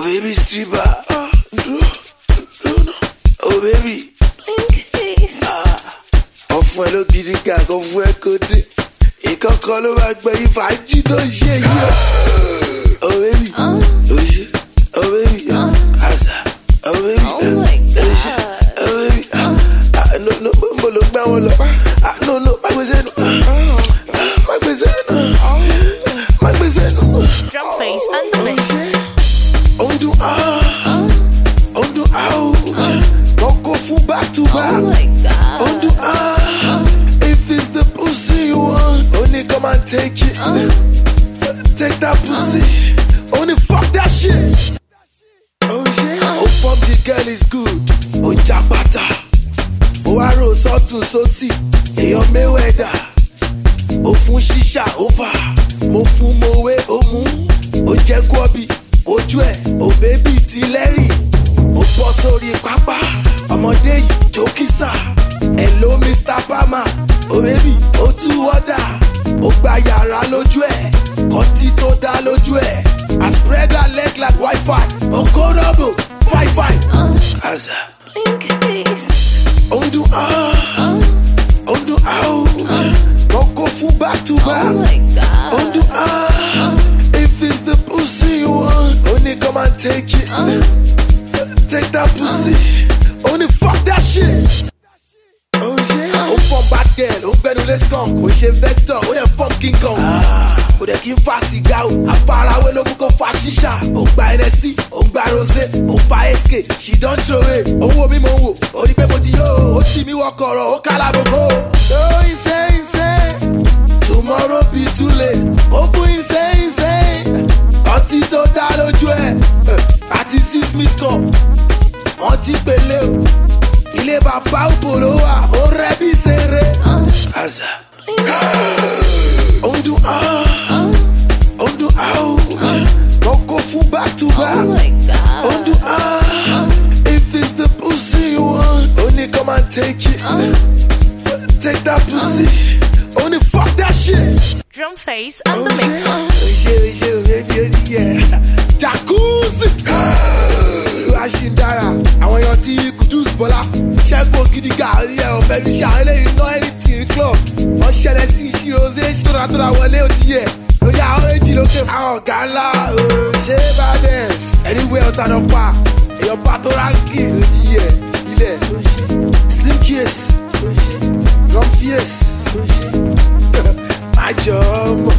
Oh baby stripper. Dúró, dúró. Oh baby. Ọ̀fun ẹ ló gidi kan fún ẹ kó dé. Ìkọ̀kọ̀ ló máa gbẹ ìfàájì tó ń ṣe yìí. Oh baby. Oh ṣe. Oh baby. Àṣà. Oh baby. Oh my Oh ṣe. Oh baby. Ah, no no mo ló gbá wọn lọ. Ah, no no má gbèsè nù. Má gbèsè nù. Má gbèsè nù. Drum face and the to. Oh my god. Undo ah, if it's the pussy you want, only come and take it. Take that pussy, only fuck that shit. Oh yeah, oh fuck the girl is good. Oh jabata, oh arrow sọ́tún sósì, èèyàn Mayweather. Ó fún ṣíṣà over, mo fún mowé ó mú. Ó jẹ́ kọ́bí, ojú ẹ̀ ò bébì ti lẹ́rìn. Ó bọ́ sórí pápá, yìí jókísà. Hello Mr. Palmer, ó bébì ó tú wọ́dà. Ó gba yàrá lójú ẹ̀, kọ́tí tó dá lójú ẹ̀. I spread her leg like wifi, ó kó rọ́bù fáìfáì. Àṣà, ó ń dún áá, ó ń dún áá. Wọ́n kó fún back to back. Oh my god. Undo ah, if it's the pussy you want, only come and take it. Take that pussy, girl, ó gbẹnu lé skunk, ó ṣe vector, ó dẹ̀ king kong. Kò dẹ̀ kí n fa sìgá o, àfarawé ló mú kó fa ṣíṣà. Ó gba ẹrẹ́sì, ó gba rosé, ó fa SK, she don throw it. Owó mi mo wò, ó ní pé mo ti yó, ó tì mí wọkọ̀rọ̀, ó kálábòkó. Ó ìṣe ìṣe tomorrow be too late ó fún insane insane ọtí tó dá lójú ẹ àti six miss cup wọn ti pèlè o ilé bàbá òbò ló wà ó rẹ bí ṣeré. àṣà ó ń dún áá ó ń dún áá wọn kó back to back Oh my ó ń god. dún áá if it's the pussy you want only come and take it take that pussy only fuck that shit. Drum face and the mix. Oṣé oṣé baby ó ti yẹ. Jacuzzi. Olúwa ṣì ń dára. Àwọn èèyàn tí Kudus Bọ́lá ṣẹ́gun gidiga yẹ ọ̀fẹ́ ní ṣe àwọn eléyìí ná anything club. Wọ́n ṣẹlẹ̀ sí ìṣirò ṣe ṣọ́ra-tọ́ra wọlé ó ti yẹ. Àwọn méjì lókè àwọn ọ̀gá ńlá ṣé Badens. Anywhere ọ̀tá náà pa. Èèyàn bá tó ránkì ló ti yẹ. Ilẹ̀ Slim Case. Drum Fierce. Májọ̀ ọmọ.